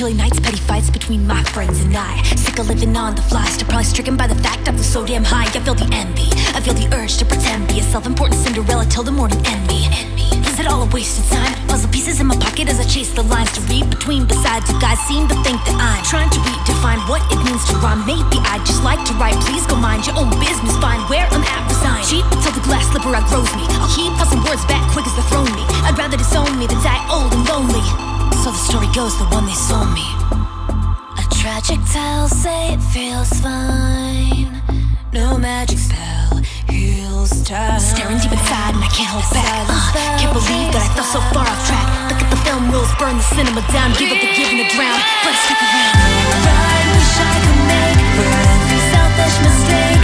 Chilly nights, petty fights between my friends and I. Sick of living on the fly, still probably stricken by the fact I'm so damn high. I feel the envy, I feel the urge to pretend be a self-important Cinderella till the morning end me. Is it all a waste of time? Puzzle pieces in my pocket as I chase the lines to read between. Besides, you guys seem to think that I'm trying to redefine what it means to rhyme. Maybe I just like to write. Please go mind your own business. Find where I'm at, resign. Cheap till the glass slipper outgrows me. I'll keep tossing words back quick as they're thrown me. I'd rather disown me than die old and lonely. So the story goes, the one they sold A say it feels fine. No magic spell heals time. Staring deep inside and I can't hold back. Uh, can't believe that I fell so far off track. Look at the film rules, burn the cinema down, give up the giving to drown. Let's stick around. I wish I could make for every selfish mistake.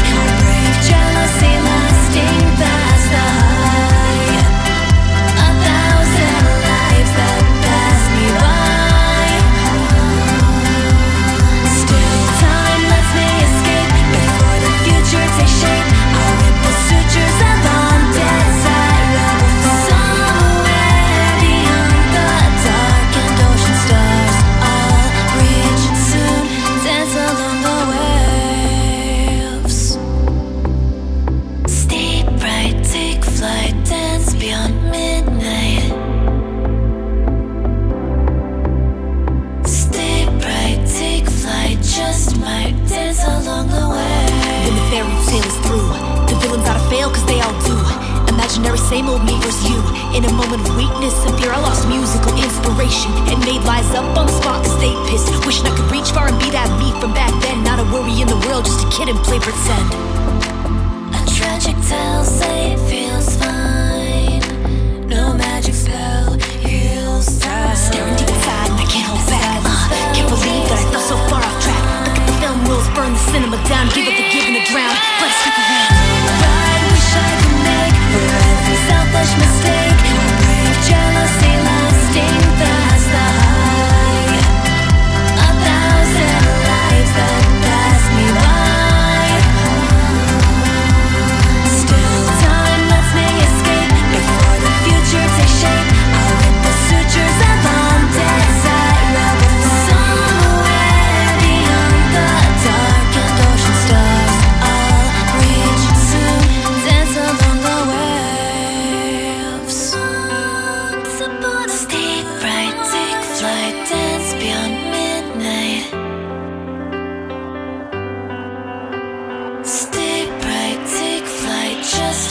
A moment of weakness and fear, I lost musical inspiration. And made lies up on spot to stay pissed. Wishing I could reach far and be that meat from back then. Not a worry in the world, just a kid and play pretend. A tragic tale, feels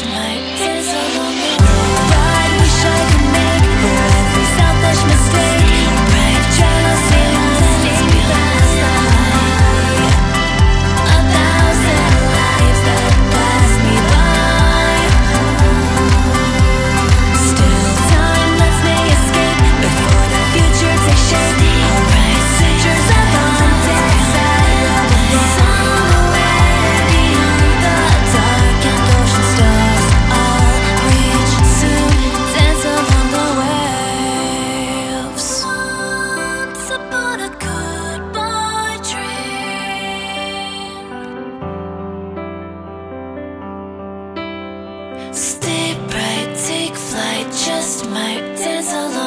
my ears alone. dance alone